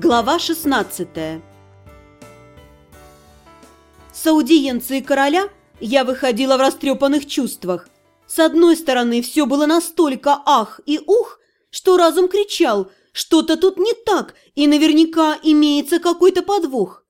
Глава 16 С аудиенции короля я выходила в растрепанных чувствах. С одной стороны, все было настолько ах и ух, что разум кричал, что-то тут не так, и наверняка имеется какой-то подвох.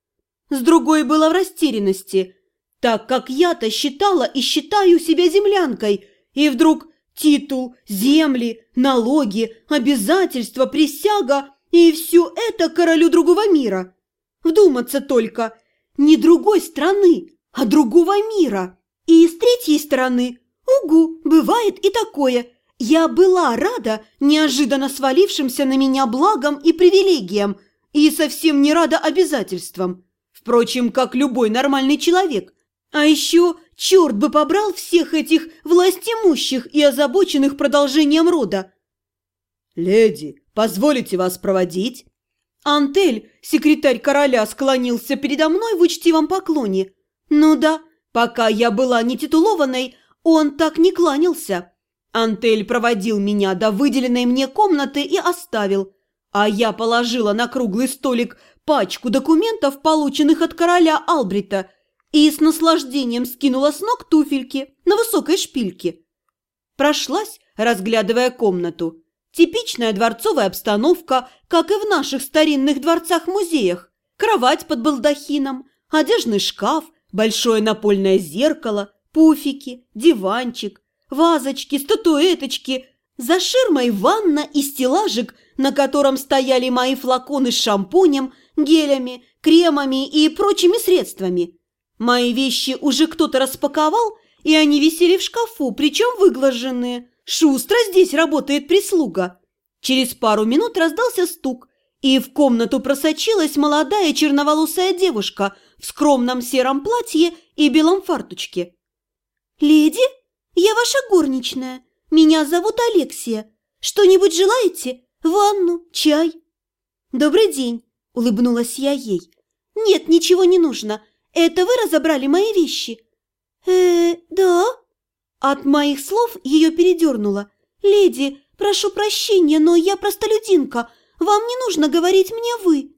С другой было в растерянности, так как я-то считала и считаю себя землянкой, и вдруг титул, земли, налоги, обязательства, присяга – и все это королю другого мира. Вдуматься только, не другой страны, а другого мира. И с третьей стороны, угу, бывает и такое. Я была рада неожиданно свалившимся на меня благам и привилегиям и совсем не рада обязательствам. Впрочем, как любой нормальный человек. А еще черт бы побрал всех этих властимущих и озабоченных продолжением рода. «Леди, позволите вас проводить?» Антель, секретарь короля, склонился передо мной в учтивом поклоне. Ну да, пока я была не титулованной, он так не кланялся. Антель проводил меня до выделенной мне комнаты и оставил, а я положила на круглый столик пачку документов, полученных от короля Албрита, и с наслаждением скинула с ног туфельки на высокой шпильке. Прошлась, разглядывая комнату. Типичная дворцовая обстановка, как и в наших старинных дворцах-музеях. Кровать под балдахином, одежный шкаф, большое напольное зеркало, пуфики, диванчик, вазочки, статуэточки, за ширмой ванна и стеллажик, на котором стояли мои флаконы с шампунем, гелями, кремами и прочими средствами. Мои вещи уже кто-то распаковал, и они висели в шкафу, причем выглаженные – Шустро здесь работает прислуга. Через пару минут раздался стук, и в комнату просочилась молодая черноволосая девушка в скромном сером платье и белом фартучке. «Леди, я ваша горничная. Меня зовут Алексия. Что-нибудь желаете? Ванну? Чай?» «Добрый день», – улыбнулась я ей. «Нет, ничего не нужно. Это вы разобрали мои вещи?» «Э, да», от моих слов ее передернуло. «Леди, прошу прощения, но я простолюдинка. Вам не нужно говорить мне «вы».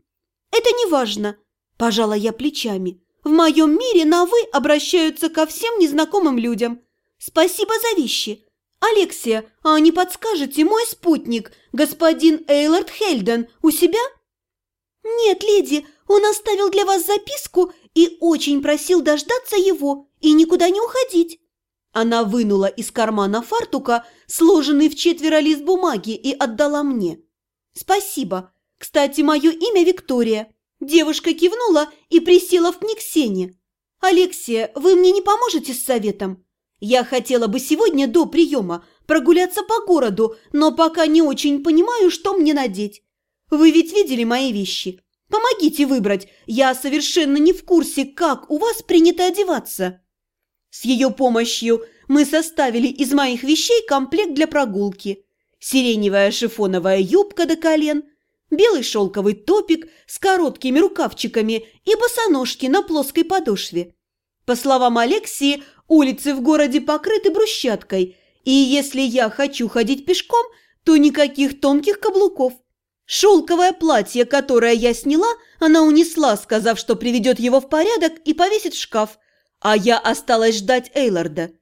Это не важно», – пожала я плечами. «В моем мире на «вы» обращаются ко всем незнакомым людям. Спасибо за вещи. Алексия, а не подскажете, мой спутник, господин Эйлард Хельден, у себя?» «Нет, леди, он оставил для вас записку и очень просил дождаться его и никуда не уходить». Она вынула из кармана фартука сложенный в четверо лист бумаги и отдала мне. «Спасибо. Кстати, мое имя Виктория». Девушка кивнула и присела в книгсене. «Алексия, вы мне не поможете с советом? Я хотела бы сегодня до приема прогуляться по городу, но пока не очень понимаю, что мне надеть. Вы ведь видели мои вещи. Помогите выбрать. Я совершенно не в курсе, как у вас принято одеваться». С ее помощью мы составили из моих вещей комплект для прогулки. Сиреневая шифоновая юбка до колен, белый шелковый топик с короткими рукавчиками и босоножки на плоской подошве. По словам Алексии, улицы в городе покрыты брусчаткой, и если я хочу ходить пешком, то никаких тонких каблуков. Шелковое платье, которое я сняла, она унесла, сказав, что приведет его в порядок и повесит в шкаф – а я осталась ждать Эйларда.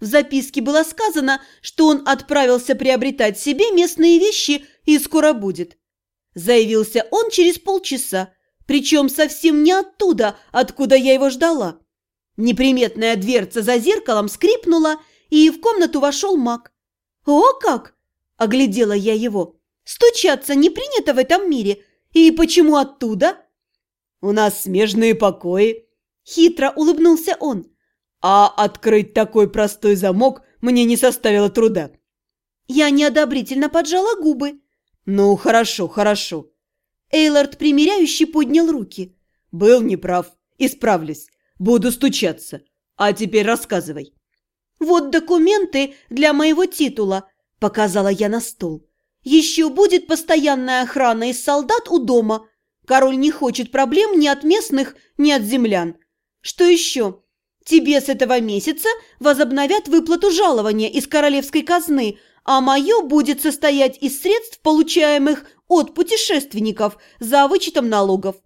В записке было сказано, что он отправился приобретать себе местные вещи и скоро будет. Заявился он через полчаса, причем совсем не оттуда, откуда я его ждала. Неприметная дверца за зеркалом скрипнула, и в комнату вошел маг. «О как!» – оглядела я его. «Стучаться не принято в этом мире. И почему оттуда?» «У нас смежные покои», Хитро улыбнулся он. «А открыть такой простой замок мне не составило труда». Я неодобрительно поджала губы. «Ну, хорошо, хорошо». Эйлард примиряющий поднял руки. «Был неправ. Исправлюсь. Буду стучаться. А теперь рассказывай». «Вот документы для моего титула», – показала я на стол. «Еще будет постоянная охрана из солдат у дома. Король не хочет проблем ни от местных, ни от землян. Что еще? Тебе с этого месяца возобновят выплату жалования из королевской казны, а мое будет состоять из средств, получаемых от путешественников за вычетом налогов.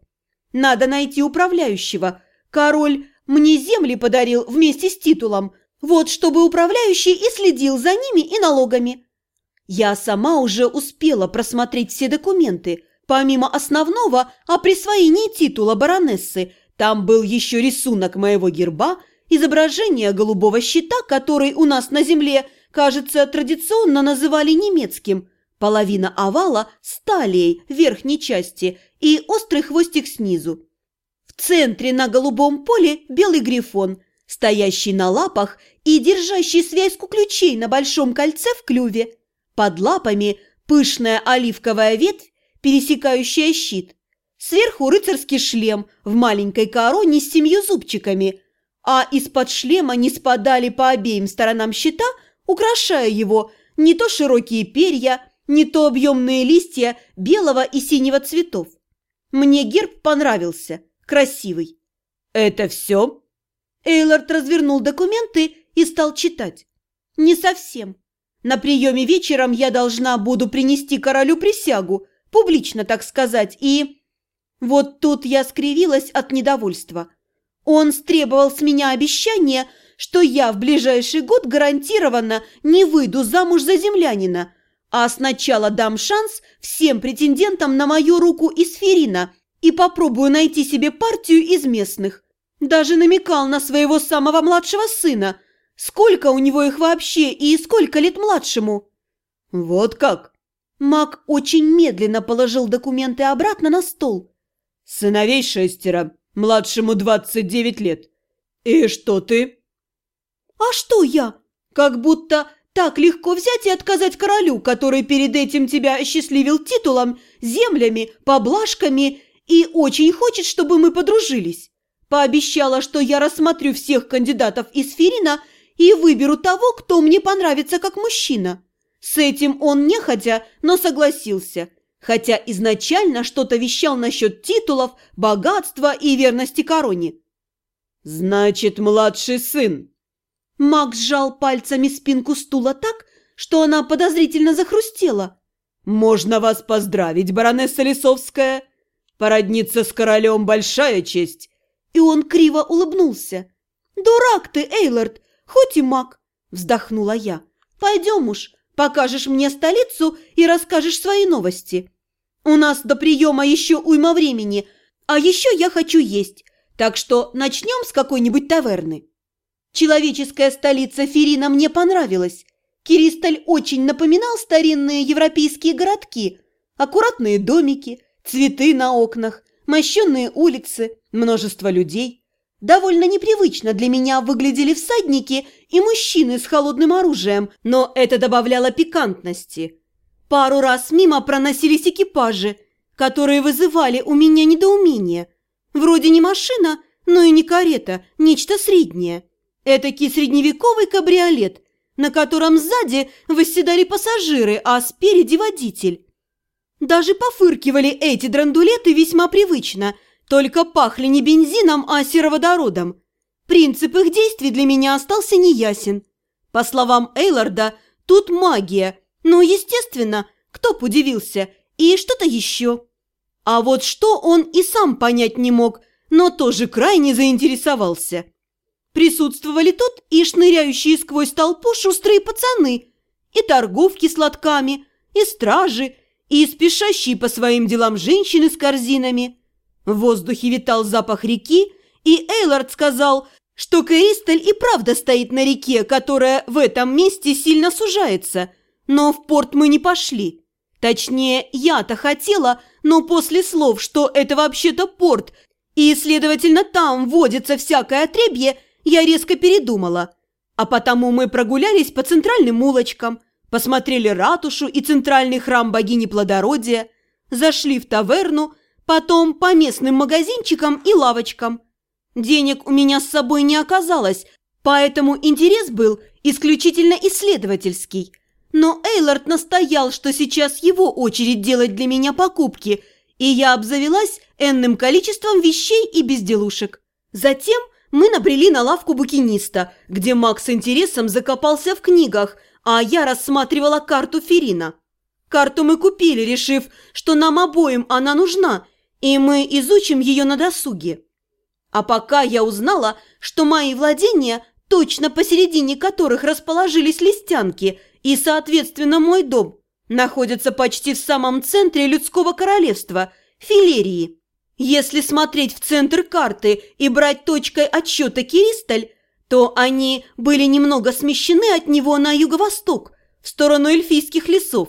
Надо найти управляющего. Король мне земли подарил вместе с титулом, вот чтобы управляющий и следил за ними и налогами. Я сама уже успела просмотреть все документы. Помимо основного о присвоении титула баронессы, там был еще рисунок моего герба, изображение голубого щита, который у нас на земле, кажется, традиционно называли немецким, половина овала с талией верхней части и острый хвостик снизу. В центре на голубом поле белый грифон, стоящий на лапах и держащий связку ключей на большом кольце в клюве. Под лапами пышная оливковая ветвь, пересекающая щит. Сверху рыцарский шлем в маленькой короне с семью зубчиками, а из-под шлема не спадали по обеим сторонам щита, украшая его не то широкие перья, не то объемные листья белого и синего цветов. Мне герб понравился, красивый. «Это все?» Эйлорд развернул документы и стал читать. «Не совсем. На приеме вечером я должна буду принести королю присягу, публично, так сказать, и...» Вот тут я скривилась от недовольства. Он стребовал с меня обещание, что я в ближайший год гарантированно не выйду замуж за землянина, а сначала дам шанс всем претендентам на мою руку из Ферина и попробую найти себе партию из местных. Даже намекал на своего самого младшего сына – Сколько у него их вообще и сколько лет младшему?» «Вот как?» Мак очень медленно положил документы обратно на стол. «Сыновей шестеро, младшему двадцать девять лет. И что ты?» «А что я? Как будто так легко взять и отказать королю, который перед этим тебя осчастливил титулом, землями, поблажками и очень хочет, чтобы мы подружились. Пообещала, что я рассмотрю всех кандидатов из Ферина и выберу того, кто мне понравится как мужчина. С этим он нехотя, но согласился, хотя изначально что-то вещал насчет титулов, богатства и верности короне. «Значит, младший сын». Макс сжал пальцами спинку стула так, что она подозрительно захрустела. «Можно вас поздравить, баронесса Лисовская. Породниться с королем – большая честь». И он криво улыбнулся. «Дурак ты, Эйлорд, хоть и маг!» – вздохнула я. «Пойдем уж, покажешь мне столицу и расскажешь свои новости. У нас до приема еще уйма времени, а еще я хочу есть, так что начнем с какой-нибудь таверны». Человеческая столица Ферина мне понравилась. Киристаль очень напоминал старинные европейские городки. Аккуратные домики, цветы на окнах, мощенные улицы, множество людей – Довольно непривычно для меня выглядели всадники и мужчины с холодным оружием, но это добавляло пикантности. Пару раз мимо проносились экипажи, которые вызывали у меня недоумение. Вроде не машина, но и не карета, нечто среднее. Этакий средневековый кабриолет, на котором сзади восседали пассажиры, а спереди водитель. Даже пофыркивали эти драндулеты весьма привычно – только пахли не бензином, а сероводородом. Принцип их действий для меня остался неясен. По словам Эйларда, тут магия. Ну, естественно, кто б удивился. И что-то еще. А вот что он и сам понять не мог, но тоже крайне заинтересовался. Присутствовали тут и шныряющие сквозь толпу шустрые пацаны, и торговки с лотками, и стражи, и спешащие по своим делам женщины с корзинами – в воздухе витал запах реки, и Эйлард сказал, что Кристаль и правда стоит на реке, которая в этом месте сильно сужается. Но в порт мы не пошли. Точнее, я-то хотела, но после слов, что это вообще-то порт, и, следовательно, там водится всякое отребье, я резко передумала. А потому мы прогулялись по центральным улочкам, посмотрели ратушу и центральный храм богини плодородия, зашли в таверну – потом по местным магазинчикам и лавочкам. Денег у меня с собой не оказалось, поэтому интерес был исключительно исследовательский. Но Эйлард настоял, что сейчас его очередь делать для меня покупки, и я обзавелась энным количеством вещей и безделушек. Затем мы набрели на лавку букиниста, где Макс интересом закопался в книгах, а я рассматривала карту Ферина. Карту мы купили, решив, что нам обоим она нужна, и мы изучим ее на досуге. А пока я узнала, что мои владения, точно посередине которых расположились листянки, и, соответственно, мой дом, находятся почти в самом центре людского королевства – Филерии. Если смотреть в центр карты и брать точкой отсчета Киристаль, то они были немного смещены от него на юго-восток, в сторону эльфийских лесов.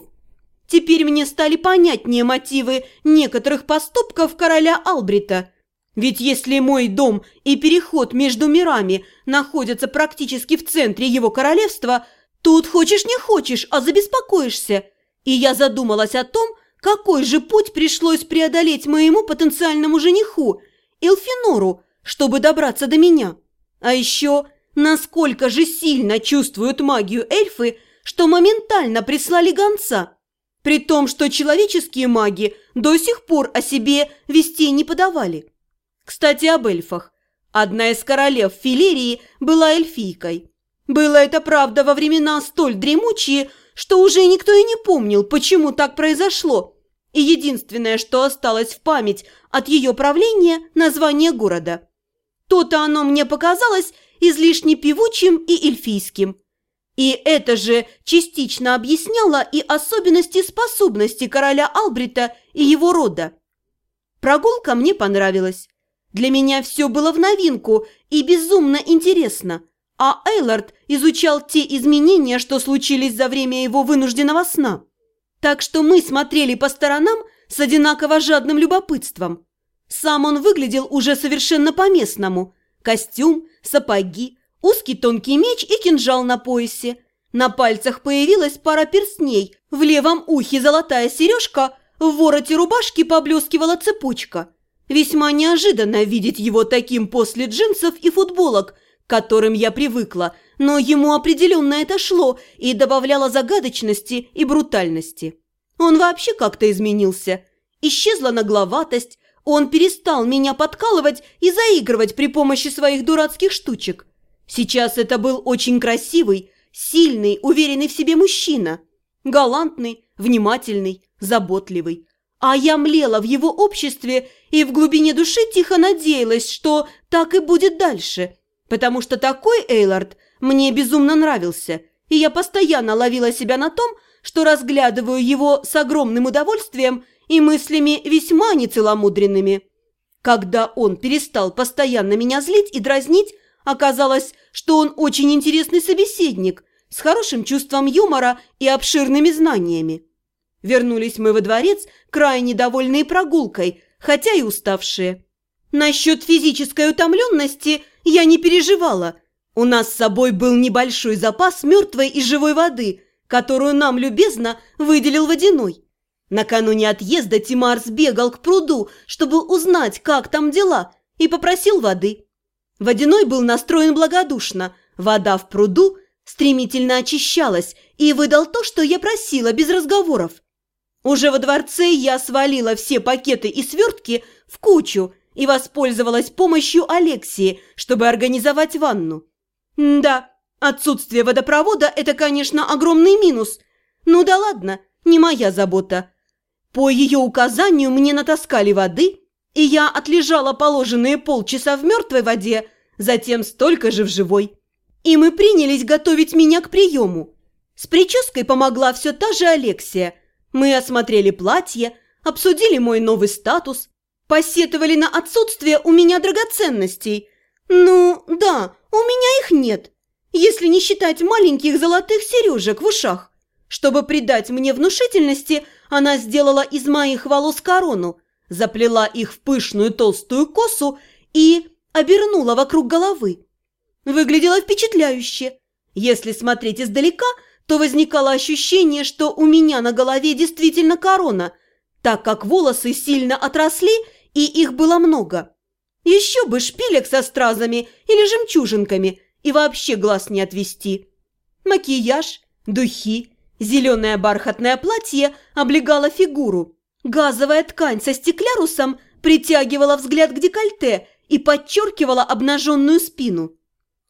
Теперь мне стали понятнее мотивы некоторых поступков короля Албрита. Ведь если мой дом и переход между мирами находятся практически в центре его королевства, тут хочешь не хочешь, а забеспокоишься. И я задумалась о том, какой же путь пришлось преодолеть моему потенциальному жениху, Элфинору, чтобы добраться до меня. А еще, насколько же сильно чувствуют магию эльфы, что моментально прислали гонца. При том, что человеческие маги до сих пор о себе вести не подавали. Кстати, об эльфах. Одна из королев Филерии была эльфийкой. Было это правда во времена столь дремучие, что уже никто и не помнил, почему так произошло – и единственное, что осталось в память от ее правления – название города. То-то оно мне показалось излишне певучим и эльфийским. И это же частично объясняло и особенности способности короля Албрита и его рода. Прогулка мне понравилась. Для меня все было в новинку и безумно интересно, а Эйлард изучал те изменения, что случились за время его вынужденного сна. Так что мы смотрели по сторонам с одинаково жадным любопытством. Сам он выглядел уже совершенно по-местному. Костюм, сапоги, узкий тонкий меч и кинжал на поясе. На пальцах появилась пара перстней, в левом ухе золотая сережка, в вороте рубашки поблескивала цепочка. Весьма неожиданно видеть его таким после джинсов и футболок, которым я привыкла, но ему определенно это шло и добавляло загадочности и брутальности. Он вообще как-то изменился. Исчезла нагловатость, он перестал меня подкалывать и заигрывать при помощи своих дурацких штучек. Сейчас это был очень красивый, сильный, уверенный в себе мужчина. Галантный, внимательный, заботливый. А я млела в его обществе и в глубине души тихо надеялась, что так и будет дальше. Потому что такой Эйлард мне безумно нравился, и я постоянно ловила себя на том, что разглядываю его с огромным удовольствием и мыслями весьма нецеломудренными. Когда он перестал постоянно меня злить и дразнить, оказалось, что он очень интересный собеседник с хорошим чувством юмора и обширными знаниями. Вернулись мы во дворец, крайне довольные прогулкой, хотя и уставшие. Насчет физической утомленности я не переживала – у нас с собой был небольшой запас мертвой и живой воды, которую нам любезно выделил водяной. Накануне отъезда Тимар сбегал к пруду, чтобы узнать, как там дела, и попросил воды. Водяной был настроен благодушно. Вода в пруду стремительно очищалась и выдал то, что я просила, без разговоров. Уже во дворце я свалила все пакеты и свертки в кучу и воспользовалась помощью Алексии, чтобы организовать ванну. «Да, отсутствие водопровода – это, конечно, огромный минус. Ну да ладно, не моя забота. По ее указанию мне натаскали воды, и я отлежала положенные полчаса в мертвой воде, затем столько же в живой. И мы принялись готовить меня к приему. С прической помогла все та же Алексия. Мы осмотрели платье, обсудили мой новый статус, посетовали на отсутствие у меня драгоценностей. Ну, да, у меня их нет, если не считать маленьких золотых сережек в ушах. Чтобы придать мне внушительности, она сделала из моих волос корону, заплела их в пышную толстую косу и обернула вокруг головы. Выглядело впечатляюще. Если смотреть издалека, то возникало ощущение, что у меня на голове действительно корона, так как волосы сильно отросли и их было много. Еще бы шпилек со стразами или жемчужинками и вообще глаз не отвести. Макияж, духи, зеленое бархатное платье облегало фигуру. Газовая ткань со стеклярусом притягивала взгляд к декольте и подчеркивала обнаженную спину.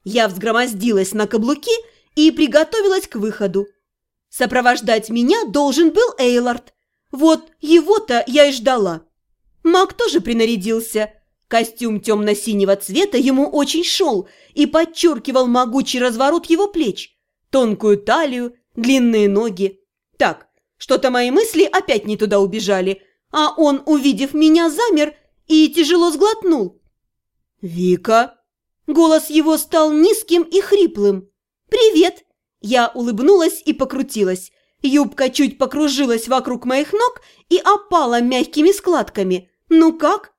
Я взгромоздилась на каблуки и приготовилась к выходу. Сопровождать меня должен был Эйлард. Вот его-то я и ждала. Маг тоже принарядился. Костюм темно-синего цвета ему очень шел и подчеркивал могучий разворот его плеч, тонкую талию, длинные ноги. Так, что-то мои мысли опять не туда убежали, а он, увидев меня, замер и тяжело сглотнул. «Вика!» Голос его стал низким и хриплым. «Привет!» Я улыбнулась и покрутилась. Юбка чуть покружилась вокруг моих ног и опала мягкими складками. «Ну как?»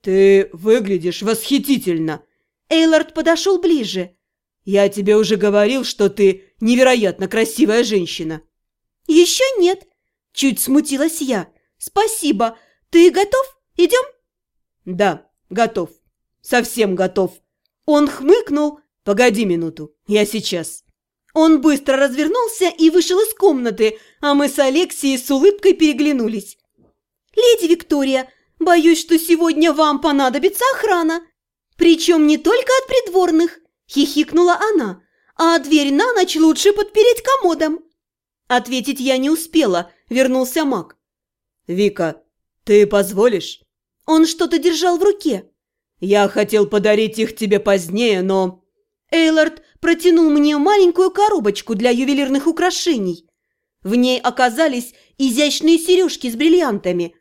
«Ты выглядишь восхитительно!» Эйлард подошел ближе. «Я тебе уже говорил, что ты невероятно красивая женщина!» «Еще нет!» Чуть смутилась я. «Спасибо! Ты готов? Идем?» «Да, готов. Совсем готов!» Он хмыкнул. «Погоди минуту, я сейчас!» Он быстро развернулся и вышел из комнаты, а мы с Алексией с улыбкой переглянулись. «Леди Виктория, боюсь, что сегодня вам понадобится охрана. Причем не только от придворных», – хихикнула она, «а дверь на ночь лучше подпереть комодом». Ответить я не успела, вернулся маг. «Вика, ты позволишь?» Он что-то держал в руке. «Я хотел подарить их тебе позднее, но...» Эйлард протянул мне маленькую коробочку для ювелирных украшений. В ней оказались изящные сережки с бриллиантами.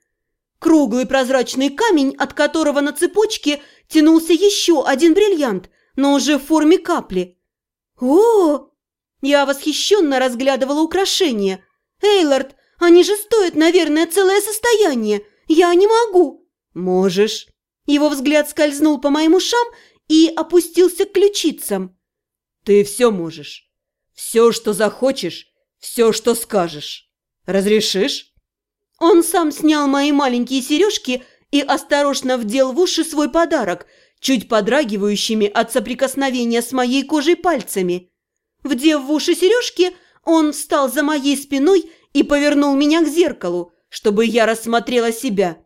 Круглый прозрачный камень, от которого на цепочке тянулся еще один бриллиант, но уже в форме капли. о Я восхищенно разглядывала украшения. «Эйлард, они же стоят, наверное, целое состояние. Я не могу». «Можешь». Его взгляд скользнул по моим ушам и опустился к ключицам. Ты все можешь. Все, что захочешь, все, что скажешь. Разрешишь?» Он сам снял мои маленькие сережки и осторожно вдел в уши свой подарок, чуть подрагивающими от соприкосновения с моей кожей пальцами. Вдев в уши сережки, он встал за моей спиной и повернул меня к зеркалу, чтобы я рассмотрела себя.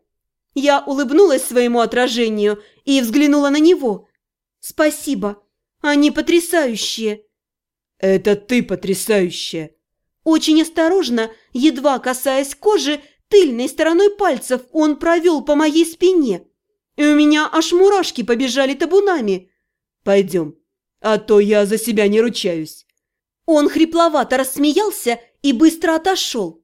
Я улыбнулась своему отражению и взглянула на него. «Спасибо», они потрясающие!» «Это ты потрясающая!» Очень осторожно, едва касаясь кожи, тыльной стороной пальцев он провел по моей спине. И у меня аж мурашки побежали табунами. «Пойдем, а то я за себя не ручаюсь». Он хрипловато рассмеялся и быстро отошел.